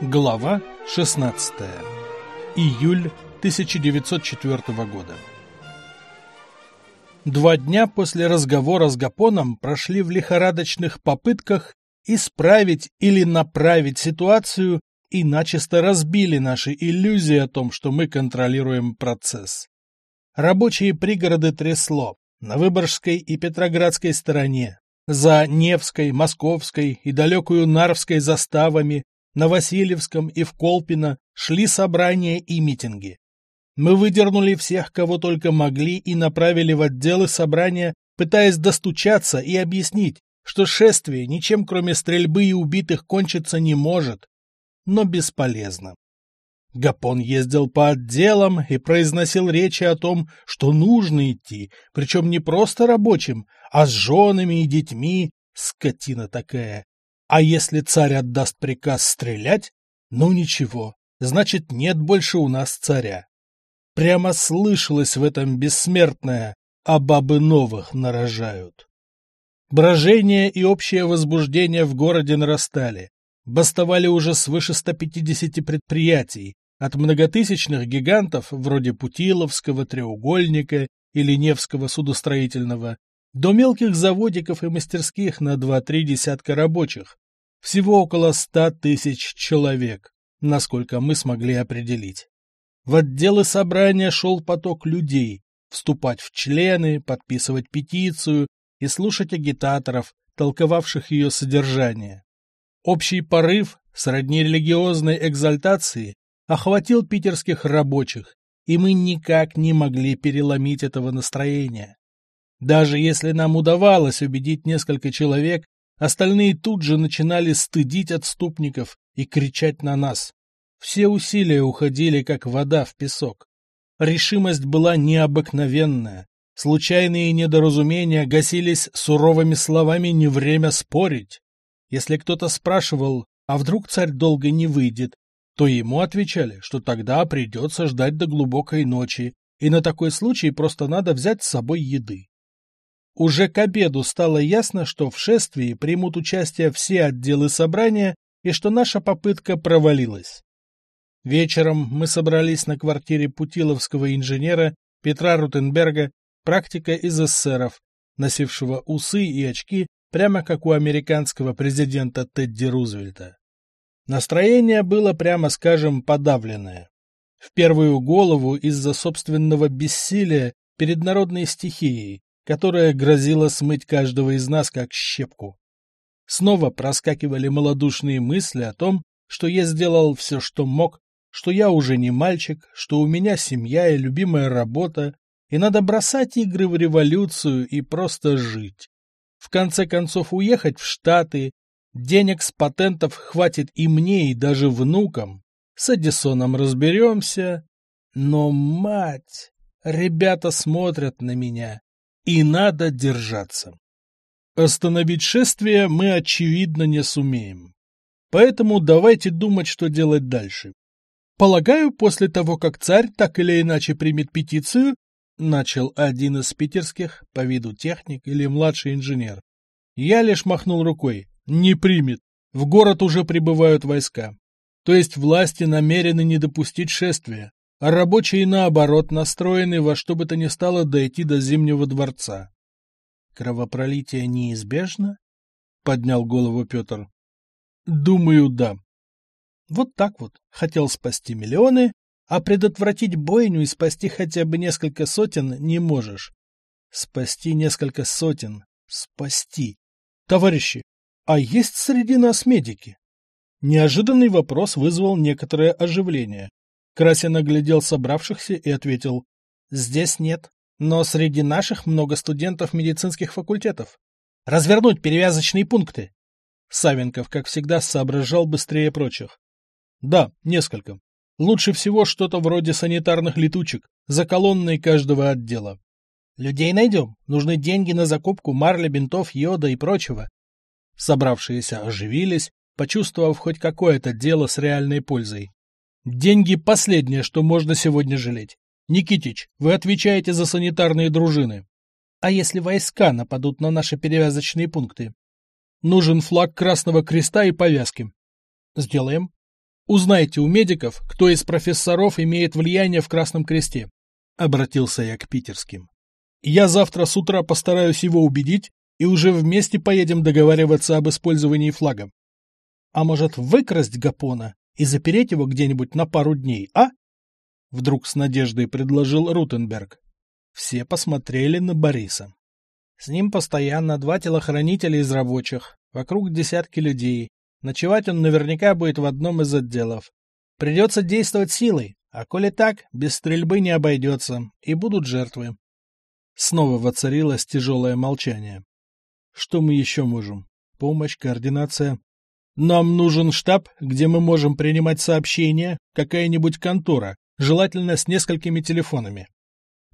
Глава 16. Июль 1904 года. Два дня после разговора с Гапоном прошли в лихорадочных попытках исправить или направить ситуацию и начисто разбили наши иллюзии о том, что мы контролируем процесс. Рабочие пригороды трясло на Выборгской и Петроградской стороне, за Невской, Московской и далекую Нарвской заставами, на Васильевском и в Колпино шли собрания и митинги. Мы выдернули всех, кого только могли, и направили в отделы собрания, пытаясь достучаться и объяснить, что шествие ничем кроме стрельбы и убитых кончиться не может. Но бесполезно. Гапон ездил по отделам и произносил речи о том, что нужно идти, причем не просто рабочим, а с женами и детьми, скотина такая. А если царь отдаст приказ стрелять, ну ничего, значит нет больше у нас царя. Прямо слышалось в этом бессмертное, а бабы новых нарожают. Брожение и общее возбуждение в городе нарастали. Бастовали уже свыше 150 предприятий, от многотысячных гигантов вроде Путиловского треугольника или Невского судостроительного до мелких заводиков и мастерских на 2-3 десятка рабочих. Всего около 100 тысяч человек, насколько мы смогли определить. В отделы собрания шел поток людей, вступать в члены, подписывать петицию и слушать агитаторов, толковавших ее содержание. Общий порыв, сродни религиозной экзальтации, охватил питерских рабочих, и мы никак не могли переломить этого настроения. Даже если нам удавалось убедить несколько человек, остальные тут же начинали стыдить отступников и кричать на нас. Все усилия уходили, как вода в песок. Решимость была необыкновенная. Случайные недоразумения гасились суровыми словами «не время спорить». Если кто-то спрашивал, а вдруг царь долго не выйдет, то ему отвечали, что тогда придется ждать до глубокой ночи, и на такой случай просто надо взять с собой еды. Уже к обеду стало ясно, что в шествии примут участие все отделы собрания и что наша попытка провалилась. Вечером мы собрались на квартире путиловского инженера Петра Рутенберга, практика из эсеров, носившего усы и очки, прямо как у американского президента Тедди Рузвельта. Настроение было, прямо скажем, подавленное. В первую голову из-за собственного бессилия перед народной стихией, которая грозила смыть каждого из нас как щепку. Снова проскакивали малодушные мысли о том, что я сделал все, что мог, что я уже не мальчик, что у меня семья и любимая работа, и надо бросать игры в революцию и просто жить. В конце концов уехать в Штаты, денег с патентов хватит и мне, и даже внукам. С Эдисоном разберемся. Но, мать, ребята смотрят на меня, и надо держаться. Остановить шествие мы, очевидно, не сумеем. Поэтому давайте думать, что делать дальше. Полагаю, после того, как царь так или иначе примет петицию, начал один из питерских, по виду техник или младший инженер. Я лишь махнул рукой. Не примет. В город уже прибывают войска. То есть власти намерены не допустить шествия, а рабочие, наоборот, настроены во что бы то ни стало дойти до Зимнего дворца. Кровопролитие неизбежно? Поднял голову Петр. Думаю, да. Вот так вот. Хотел спасти миллионы, а предотвратить бойню и спасти хотя бы несколько сотен не можешь. Спасти несколько сотен. Спасти. Товарищи, а есть среди нас медики? Неожиданный вопрос вызвал некоторое оживление. Красин оглядел собравшихся и ответил. Здесь нет, но среди наших много студентов медицинских факультетов. Развернуть перевязочные пункты. Савенков, как всегда, соображал быстрее прочих. Да, несколько. Лучше всего что-то вроде санитарных летучек, за колонной каждого отдела. Людей найдем. Нужны деньги на закупку марли, бинтов, йода и прочего. Собравшиеся оживились, почувствовав хоть какое-то дело с реальной пользой. Деньги – последнее, что можно сегодня жалеть. Никитич, вы отвечаете за санитарные дружины. А если войска нападут на наши перевязочные пункты? Нужен флаг Красного Креста и повязки. Сделаем. Узнайте у медиков, кто из профессоров имеет влияние в Красном Кресте. Обратился я к питерским. Я завтра с утра постараюсь его убедить, и уже вместе поедем договариваться об использовании флага. А может, выкрасть Гапона и запереть его где-нибудь на пару дней, а? Вдруг с надеждой предложил Рутенберг. Все посмотрели на Бориса. С ним постоянно два телохранителя из рабочих, вокруг десятки людей. Ночевать он наверняка будет в одном из отделов. Придется действовать силой, а коли так, без стрельбы не обойдется, и будут жертвы. Снова воцарилось тяжелое молчание. Что мы еще можем? Помощь, координация. Нам нужен штаб, где мы можем принимать сообщения, какая-нибудь контора, желательно с несколькими телефонами.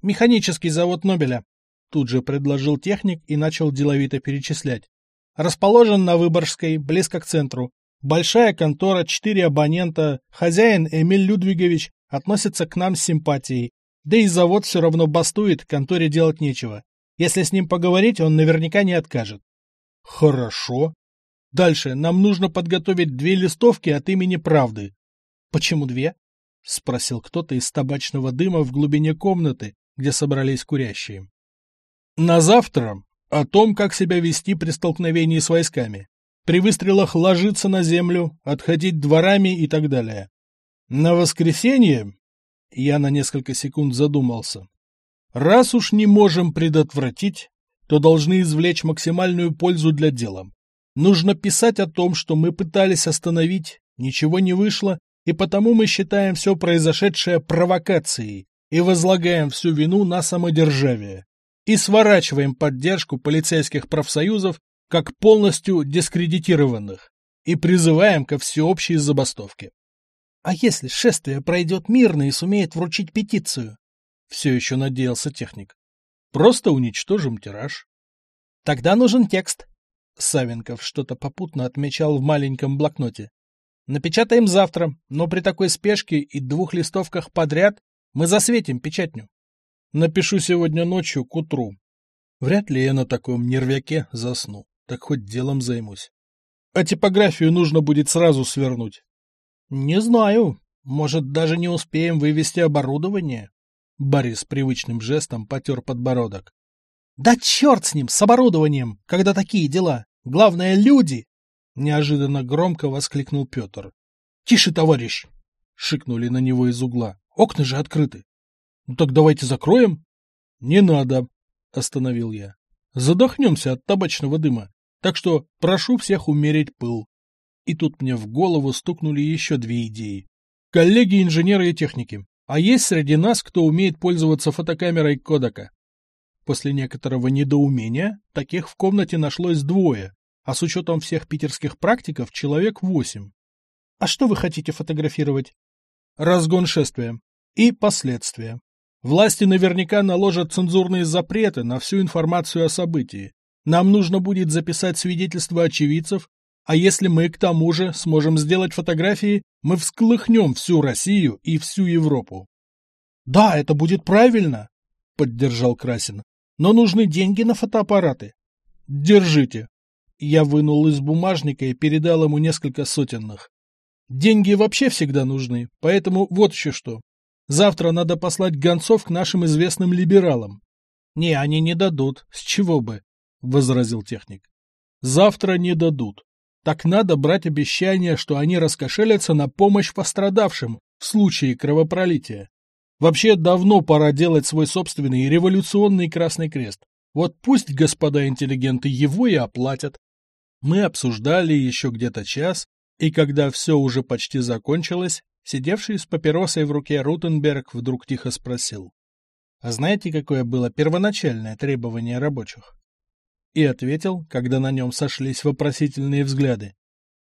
Механический завод Нобеля. Тут же предложил техник и начал деловито перечислять. Расположен на Выборгской, близко к центру. Большая контора, четыре абонента, хозяин Эмиль Людвигович относится к нам с симпатией, да и завод все равно бастует, конторе делать нечего. Если с ним поговорить, он наверняка не откажет. Хорошо. Дальше нам нужно подготовить две листовки от имени правды. Почему две? Спросил кто-то из табачного дыма в глубине комнаты, где собрались курящие. На завтра о том, как себя вести при столкновении с войсками. При выстрелах ложиться на землю, отходить дворами и так далее. На воскресенье я на несколько секунд задумался. Раз уж не можем предотвратить, то должны извлечь максимальную пользу для дела. Нужно писать о том, что мы пытались остановить, ничего не вышло, и потому мы считаем все произошедшее провокацией и возлагаем всю вину на самодержавие. И сворачиваем поддержку полицейских профсоюзов как полностью дискредитированных и призываем ко всеобщей забастовке. А если шествие пройдет мирно и сумеет вручить петицию? Все еще надеялся техник. Просто уничтожим тираж. Тогда нужен текст. Савенков что-то попутно отмечал в маленьком блокноте. Напечатаем завтра, но при такой спешке и двух листовках подряд мы засветим печатню. Напишу сегодня ночью к утру. Вряд ли я на таком нервяке засну, так хоть делом займусь. А типографию нужно будет сразу свернуть. Не знаю. Может, даже не успеем вывести оборудование? Борис привычным жестом потер подбородок. Да черт с ним, с оборудованием, когда такие дела. Главное, люди! Неожиданно громко воскликнул Петр. Тише, товарищ! Шикнули на него из угла. Окна же открыты. Ну так давайте закроем. Не надо, остановил я. Задохнемся от табачного дыма. Так что прошу всех умерить пыл. И тут мне в голову стукнули еще две идеи. Коллеги инженеры и техники, а есть среди нас, кто умеет пользоваться фотокамерой Кодека? После некоторого недоумения таких в комнате нашлось двое, а с учетом всех питерских практиков человек восемь. А что вы хотите фотографировать? Разгон шествия. И последствия. Власти наверняка наложат цензурные запреты на всю информацию о событии. Нам нужно будет записать свидетельства очевидцев а если мы к тому же сможем сделать фотографии, мы всколыхнем всю Россию и всю Европу. — Да, это будет правильно, — поддержал Красин. — Но нужны деньги на фотоаппараты. — Держите. Я вынул из бумажника и передал ему несколько сотенных. Деньги вообще всегда нужны, поэтому вот еще что. Завтра надо послать гонцов к нашим известным либералам. — Не, они не дадут, с чего бы, — возразил техник. — Завтра не дадут так надо брать обещание, что они раскошелятся на помощь пострадавшим в случае кровопролития. Вообще давно пора делать свой собственный революционный Красный Крест. Вот пусть господа интеллигенты его и оплатят. Мы обсуждали еще где-то час, и когда все уже почти закончилось, сидевший с папиросой в руке Рутенберг вдруг тихо спросил. А знаете, какое было первоначальное требование рабочих? и ответил, когда на нем сошлись вопросительные взгляды.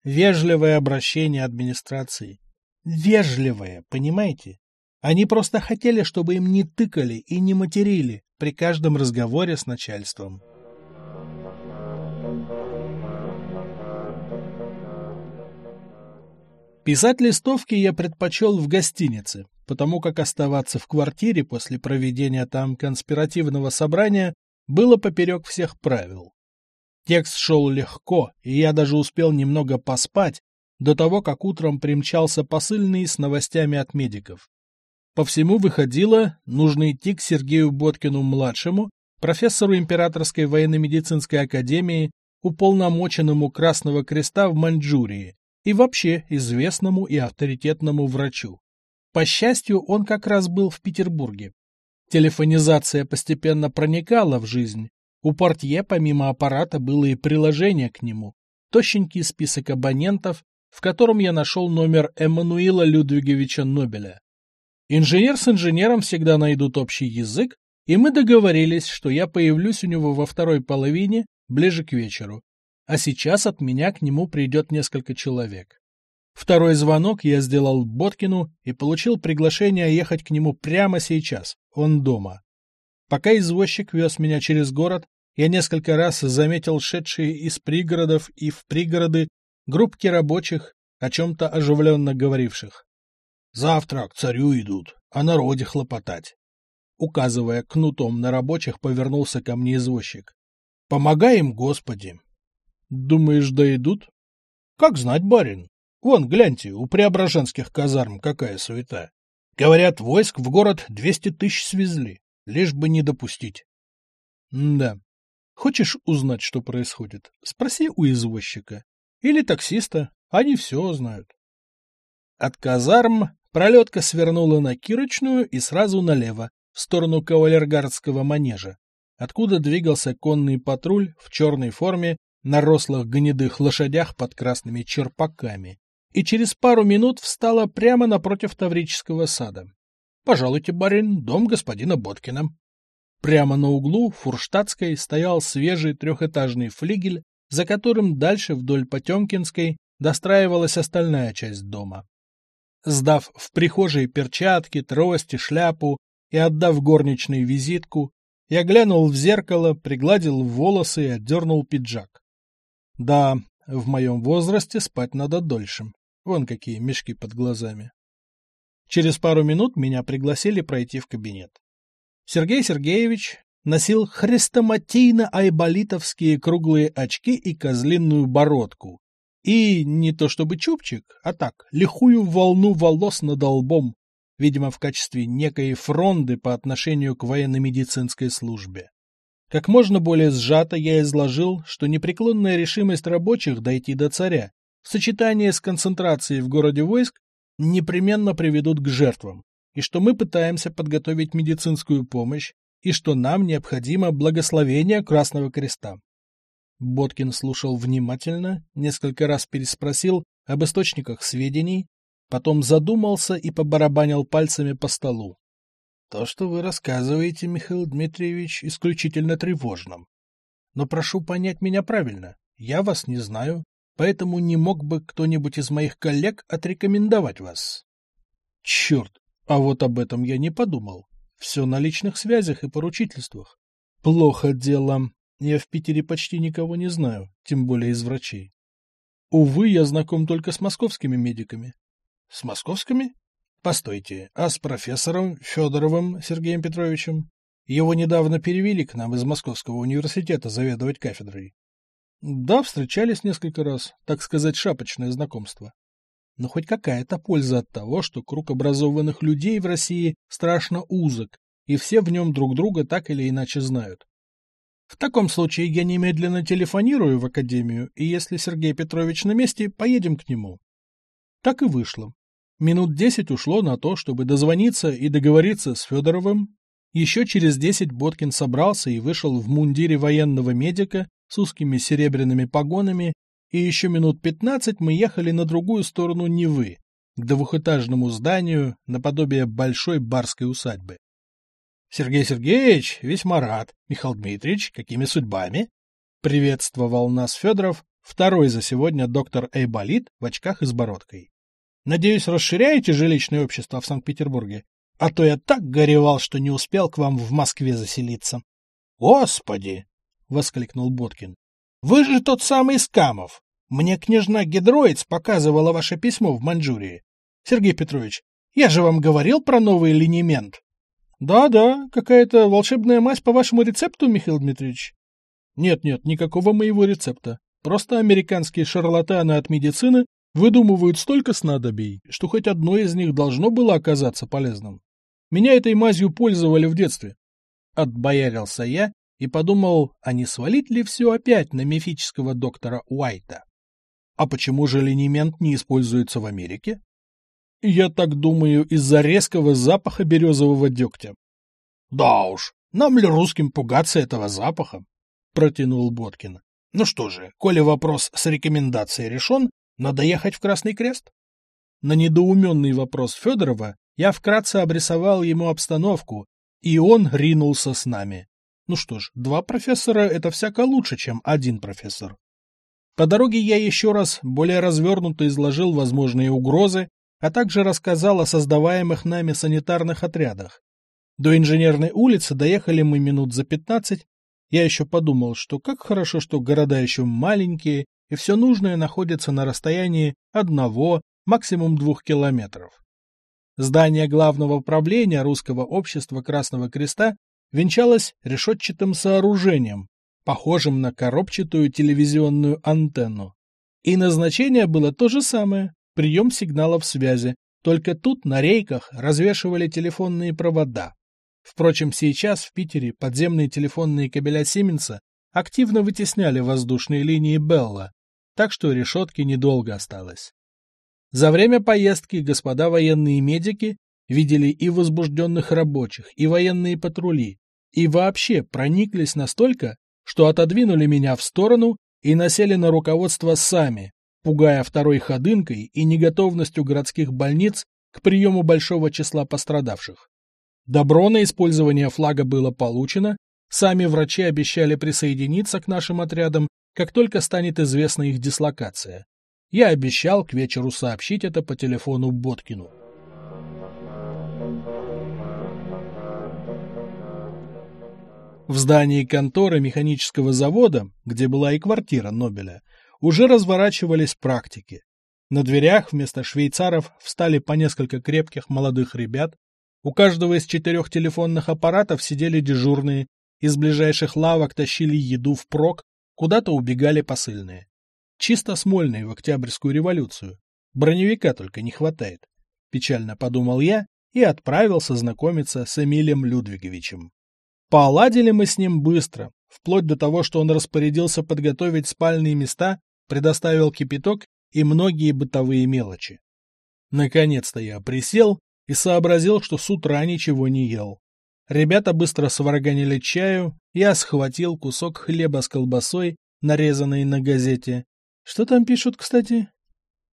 Вежливое обращение администрации. Вежливое, понимаете? Они просто хотели, чтобы им не тыкали и не материли при каждом разговоре с начальством. Писать листовки я предпочел в гостинице, потому как оставаться в квартире после проведения там конспиративного собрания было поперек всех правил. Текст шел легко, и я даже успел немного поспать, до того, как утром примчался посыльный с новостями от медиков. По всему выходило, нужно идти к Сергею Боткину-младшему, профессору Императорской военно-медицинской академии, уполномоченному Красного Креста в Маньчжурии и вообще известному и авторитетному врачу. По счастью, он как раз был в Петербурге. Телефонизация постепенно проникала в жизнь. У портье помимо аппарата было и приложение к нему, тощенький список абонентов, в котором я нашел номер Эммануила Людвиговича Нобеля. Инженер с инженером всегда найдут общий язык, и мы договорились, что я появлюсь у него во второй половине, ближе к вечеру. А сейчас от меня к нему придет несколько человек. Второй звонок я сделал Боткину и получил приглашение ехать к нему прямо сейчас, он дома. Пока извозчик вез меня через город, я несколько раз заметил шедшие из пригородов и в пригороды группки рабочих, о чем-то оживленно говоривших. «Завтра к царю идут, о народе хлопотать». Указывая кнутом на рабочих, повернулся ко мне извозчик. «Помогай им, Господи!» «Думаешь, дойдут?» «Как знать, барин. Вон, гляньте, у преображенских казарм какая суета. Говорят, войск в город двести тысяч свезли, лишь бы не допустить». «Да. Хочешь узнать, что происходит? Спроси у извозчика. Или таксиста. Они все знают. От казарм пролетка свернула на Кирочную и сразу налево, в сторону кавалергардского манежа, откуда двигался конный патруль в черной форме на рослых гнедых лошадях под красными черпаками, и через пару минут встала прямо напротив Таврического сада. «Пожалуйте, барин, дом господина Боткина». Прямо на углу Фурштадтской стоял свежий трехэтажный флигель, за которым дальше вдоль Потемкинской достраивалась остальная часть дома. Сдав в прихожей перчатки, трости, шляпу и отдав горничной визитку, я глянул в зеркало, пригладил волосы и отдернул пиджак. Да, в моем возрасте спать надо дольше. Вон какие мешки под глазами. Через пару минут меня пригласили пройти в кабинет. Сергей Сергеевич носил хрестоматийно-айболитовские круглые очки и козлиную бородку. И не то чтобы чубчик, а так, лихую волну волос над лбом, видимо, в качестве некой фронды по отношению к военно-медицинской службе. Как можно более сжато я изложил, что непреклонная решимость рабочих дойти до царя в сочетании с концентрацией в городе войск непременно приведут к жертвам, и что мы пытаемся подготовить медицинскую помощь, и что нам необходимо благословение Красного Креста. Боткин слушал внимательно, несколько раз переспросил об источниках сведений, потом задумался и побарабанил пальцами по столу. — То, что вы рассказываете, Михаил Дмитриевич, исключительно тревожным. Но прошу понять меня правильно, я вас не знаю, поэтому не мог бы кто-нибудь из моих коллег отрекомендовать вас. Черт, а вот об этом я не подумал. Все на личных связях и поручительствах. Плохо дело. Я в Питере почти никого не знаю, тем более из врачей. Увы, я знаком только с московскими медиками. С московскими? Постойте, а с профессором Федоровым Сергеем Петровичем? Его недавно перевели к нам из Московского университета заведовать кафедрой. Да, встречались несколько раз, так сказать, шапочное знакомство но хоть какая-то польза от того, что круг образованных людей в России страшно узок, и все в нем друг друга так или иначе знают. В таком случае я немедленно телефонирую в академию, и если Сергей Петрович на месте, поедем к нему. Так и вышло. Минут десять ушло на то, чтобы дозвониться и договориться с Федоровым. Еще через десять Боткин собрался и вышел в мундире военного медика с узкими серебряными погонами и еще минут пятнадцать мы ехали на другую сторону Невы, к двухэтажному зданию наподобие большой барской усадьбы. — Сергей Сергеевич, весьма рад. Михаил Дмитриевич, какими судьбами? — приветствовал нас Федоров, второй за сегодня доктор Эйболит в очках и с бородкой. — Надеюсь, расширяете жилищное общество в Санкт-Петербурге? А то я так горевал, что не успел к вам в Москве заселиться. — Господи! — воскликнул Боткин. Вы же тот самый Скамов. Мне княжна Гидроиц показывала ваше письмо в Маньчжурии. Сергей Петрович, я же вам говорил про новый линемент. Да-да, какая-то волшебная мазь по вашему рецепту, Михаил Дмитриевич. Нет-нет, никакого моего рецепта. Просто американские шарлатаны от медицины Выдумывают столько снадобий, что хоть одно из них должно было оказаться полезным. Меня этой мазью пользовали в детстве. Отбоярился я и подумал, а не свалить ли все опять на мифического доктора Уайта. А почему же линемент не используется в Америке? Я так думаю, из-за резкого запаха березового дегтя. Да уж, нам ли русским пугаться этого запаха? Протянул Боткин. Ну что же, коли вопрос с рекомендацией решен, надо ехать в Красный Крест? На недоуменный вопрос Федорова я вкратце обрисовал ему обстановку, и он ринулся с нами. Ну что ж, два профессора — это всяко лучше, чем один профессор. По дороге я еще раз более развернуто изложил возможные угрозы, а также рассказал о создаваемых нами санитарных отрядах. До инженерной улицы доехали мы минут за пятнадцать. Я еще подумал, что как хорошо, что города еще маленькие, и все нужное находится на расстоянии одного, максимум двух километров. Здание главного управления русского общества Красного Креста венчалось решетчатым сооружением, похожим на коробчатую телевизионную антенну. И назначение было то же самое – прием сигналов связи, только тут на рейках развешивали телефонные провода. Впрочем, сейчас в Питере подземные телефонные кабеля Сименса активно вытесняли воздушные линии Белла, так что решетки недолго осталось. За время поездки господа военные медики видели и возбужденных рабочих, и военные патрули, и вообще прониклись настолько, что отодвинули меня в сторону и насели на руководство сами, пугая второй ходынкой и неготовностью городских больниц к приему большого числа пострадавших. Добро на использование флага было получено, сами врачи обещали присоединиться к нашим отрядам, как только станет известна их дислокация. Я обещал к вечеру сообщить это по телефону Боткину. В здании конторы механического завода, где была и квартира Нобеля, уже разворачивались практики. На дверях вместо швейцаров встали по несколько крепких молодых ребят. У каждого из четырех телефонных аппаратов сидели дежурные, из ближайших лавок тащили еду впрок, куда-то убегали посыльные. Чисто смольные в Октябрьскую революцию. Броневика только не хватает. Печально подумал я и отправился знакомиться с Эмилием Людвиговичем. Поладили мы с ним быстро, вплоть до того, что он распорядился подготовить спальные места, предоставил кипяток и многие бытовые мелочи. Наконец-то я присел и сообразил, что с утра ничего не ел. Ребята быстро сварганили чаю, я схватил кусок хлеба с колбасой, нарезанной на газете. Что там пишут, кстати?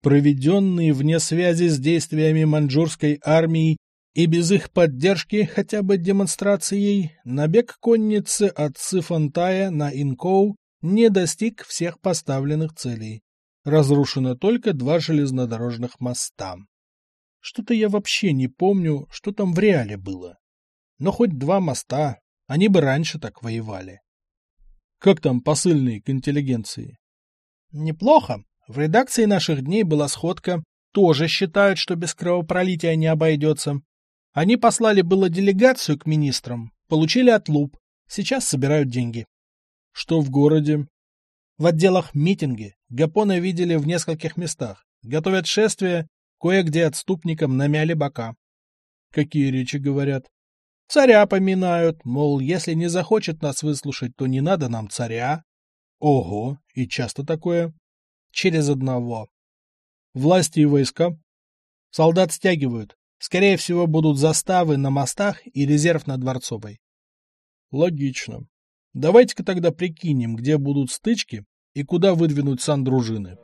Проведенные вне связи с действиями маньчжурской армии и без их поддержки хотя бы демонстрацией набег конницы от Цифантая на Инкоу не достиг всех поставленных целей. Разрушено только два железнодорожных моста. Что-то я вообще не помню, что там в реале было. Но хоть два моста, они бы раньше так воевали. Как там посыльные к интеллигенции? Неплохо. В редакции наших дней была сходка. Тоже считают, что без кровопролития не обойдется. Они послали было делегацию к министрам, получили отлуп, сейчас собирают деньги. Что в городе? В отделах митинги. Гапона видели в нескольких местах. Готовят шествие, кое-где отступникам намяли бока. Какие речи говорят? Царя поминают, мол, если не захочет нас выслушать, то не надо нам царя. Ого, и часто такое? Через одного. Власти и войска? Солдат стягивают, Скорее всего, будут заставы на мостах и резерв на Дворцовой. Логично. Давайте-ка тогда прикинем, где будут стычки и куда выдвинуть сан-дружины.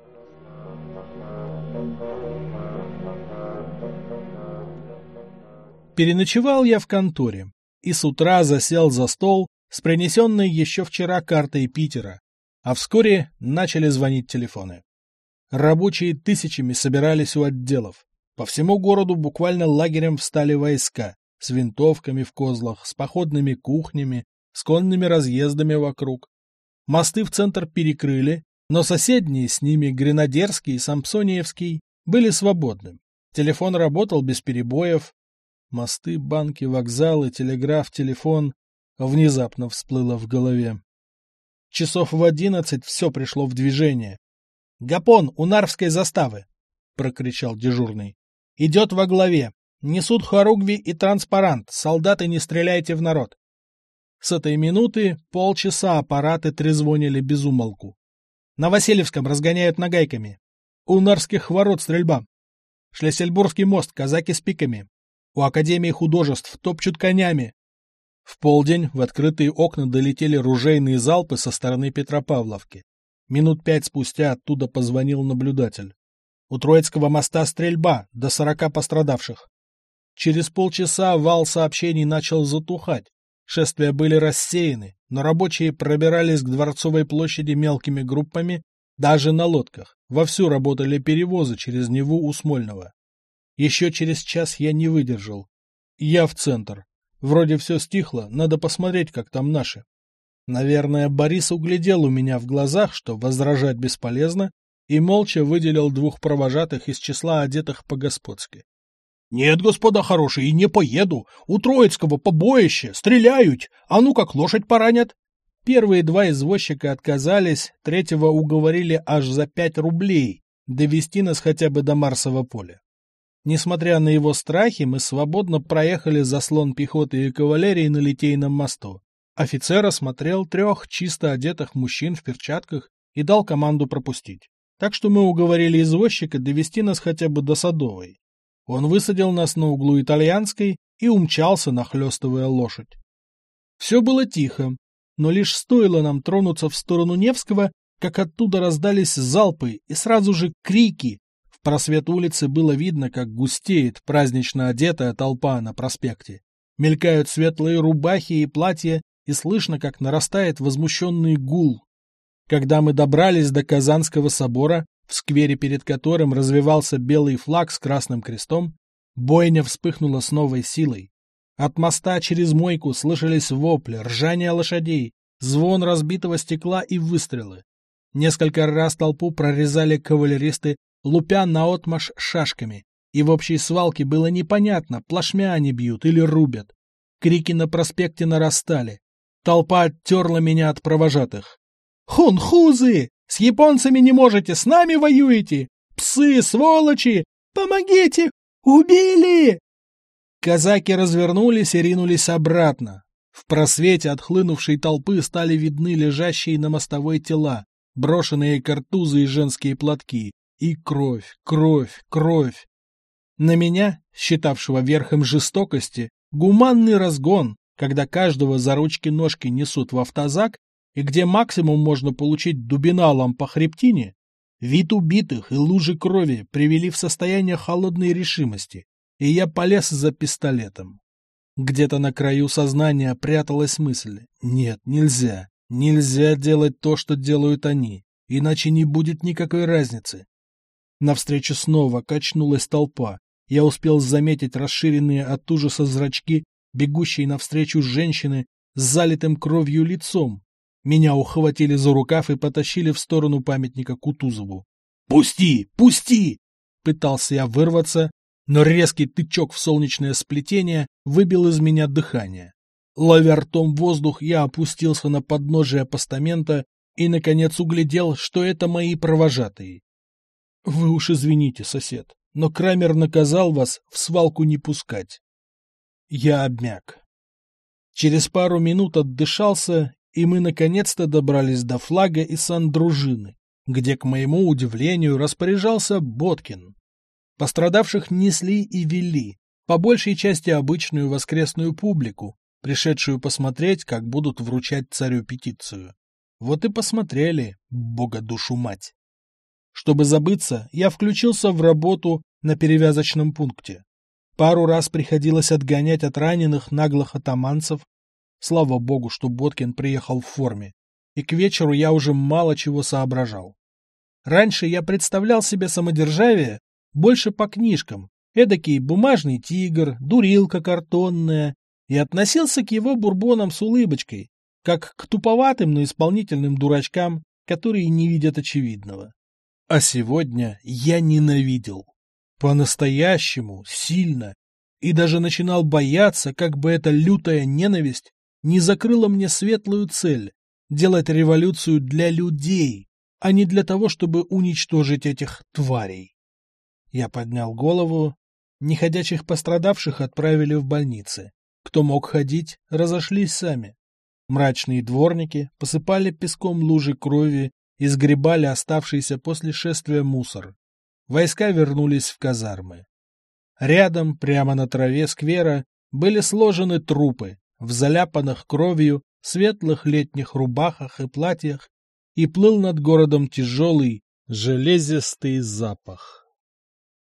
Переночевал я в конторе и с утра засел за стол с принесенной еще вчера картой Питера, а вскоре начали звонить телефоны. Рабочие тысячами собирались у отделов. По всему городу буквально лагерем встали войска, с винтовками в козлах, с походными кухнями, с конными разъездами вокруг. Мосты в центр перекрыли, но соседние с ними, Гренадерский и Сампсониевский, были свободны. Телефон работал без перебоев. Мосты, банки, вокзалы, телеграф, телефон. Внезапно всплыло в голове. Часов в одиннадцать все пришло в движение. «Гапон, у Нарвской заставы!» прокричал дежурный. «Идет во главе. Несут хоругви и транспарант. Солдаты, не стреляйте в народ». С этой минуты полчаса аппараты трезвонили без умолку. На Васильевском разгоняют нагайками. У Нарских ворот стрельба. Шлиссельбургский мост, казаки с пиками. У Академии художеств топчут конями. В полдень в открытые окна долетели ружейные залпы со стороны Петропавловки. Минут пять спустя оттуда позвонил наблюдатель. У Троицкого моста стрельба, до сорока пострадавших. Через полчаса вал сообщений начал затухать. Шествия были рассеяны, но рабочие пробирались к Дворцовой площади мелкими группами, даже на лодках. Вовсю работали перевозы через Неву у Смольного. Еще через час я не выдержал. Я в центр. Вроде все стихло, надо посмотреть, как там наши. Наверное, Борис углядел у меня в глазах, что возражать бесполезно, и молча выделил двух провожатых из числа одетых по-господски. — Нет, господа хорошие, не поеду. У Троицкого побоище, стреляют, а ну как лошадь поранят. Первые два извозчика отказались, третьего уговорили аж за пять рублей довести нас хотя бы до Марсового поля. Несмотря на его страхи, мы свободно проехали заслон пехоты и кавалерии на Литейном мосту. Офицер осмотрел трех чисто одетых мужчин в перчатках и дал команду пропустить. Так что мы уговорили извозчика довести нас хотя бы до Садовой. Он высадил нас на углу Итальянской и умчался, нахлестывая лошадь. Все было тихо, но лишь стоило нам тронуться в сторону Невского, как оттуда раздались залпы и сразу же крики. В просвет улицы было видно, как густеет празднично одетая толпа на проспекте. Мелькают светлые рубахи и платья, и слышно, как нарастает возмущенный гул. Когда мы добрались до Казанского собора, в сквере перед которым развивался белый флаг с красным крестом, бойня вспыхнула с новой силой. От моста через мойку слышались вопли, ржание лошадей, звон разбитого стекла и выстрелы. Несколько раз толпу прорезали кавалеристы, лупя наотмашь шашками, и в общей свалке было непонятно, плашмя они бьют или рубят. Крики на проспекте нарастали. Толпа оттерла меня от провожатых. «Хунхузы! С японцами не можете, с нами воюете! Псы, сволочи! Помогите! Убили!» Казаки развернулись и ринулись обратно. В просвете отхлынувшей толпы стали видны лежащие на мостовой тела, брошенные картузы и женские платки. И кровь, кровь, кровь. На меня, считавшего верхом жестокости, гуманный разгон, когда каждого за ручки-ножки несут в автозак, и где максимум можно получить дубиналом по хребтине, вид убитых и лужи крови привели в состояние холодной решимости, и я полез за пистолетом. Где-то на краю сознания пряталась мысль «Нет, нельзя, нельзя делать то, что делают они, иначе не будет никакой разницы». Навстречу снова качнулась толпа. Я успел заметить расширенные от ужаса зрачки, бегущие навстречу женщины с залитым кровью лицом. Меня ухватили за рукав и потащили в сторону памятника Кутузову. «Пусти! Пусти!» Пытался я вырваться, но резкий тычок в солнечное сплетение выбил из меня дыхание. Ловя ртом воздух, я опустился на подножие постамента и, наконец, углядел, что это мои провожатые. Вы уж извините, сосед, но Крамер наказал вас в свалку не пускать. Я обмяк. Через пару минут отдышался, и мы наконец-то добрались до флага и сан-дружины, где, к моему удивлению, распоряжался Боткин. Пострадавших несли и вели, по большей части обычную воскресную публику, пришедшую посмотреть, как будут вручать царю петицию. Вот и посмотрели, бога душу мать. Чтобы забыться, я включился в работу на перевязочном пункте. Пару раз приходилось отгонять от раненых наглых атаманцев. Слава богу, что Боткин приехал в форме. И к вечеру я уже мало чего соображал. Раньше я представлял себе самодержавие больше по книжкам, эдакий бумажный тигр, дурилка картонная, и относился к его бурбонам с улыбочкой, как к туповатым, но исполнительным дурачкам, которые не видят очевидного. А сегодня я ненавидел. По-настоящему, сильно. И даже начинал бояться, как бы эта лютая ненависть не закрыла мне светлую цель — делать революцию для людей, а не для того, чтобы уничтожить этих тварей. Я поднял голову. Неходячих пострадавших отправили в больницы. Кто мог ходить, разошлись сами. Мрачные дворники посыпали песком лужи крови и сгребали оставшийся после шествия мусор. Войска вернулись в казармы. Рядом, прямо на траве сквера, были сложены трупы в заляпанных кровью светлых летних рубахах и платьях, и плыл над городом тяжелый, железистый запах.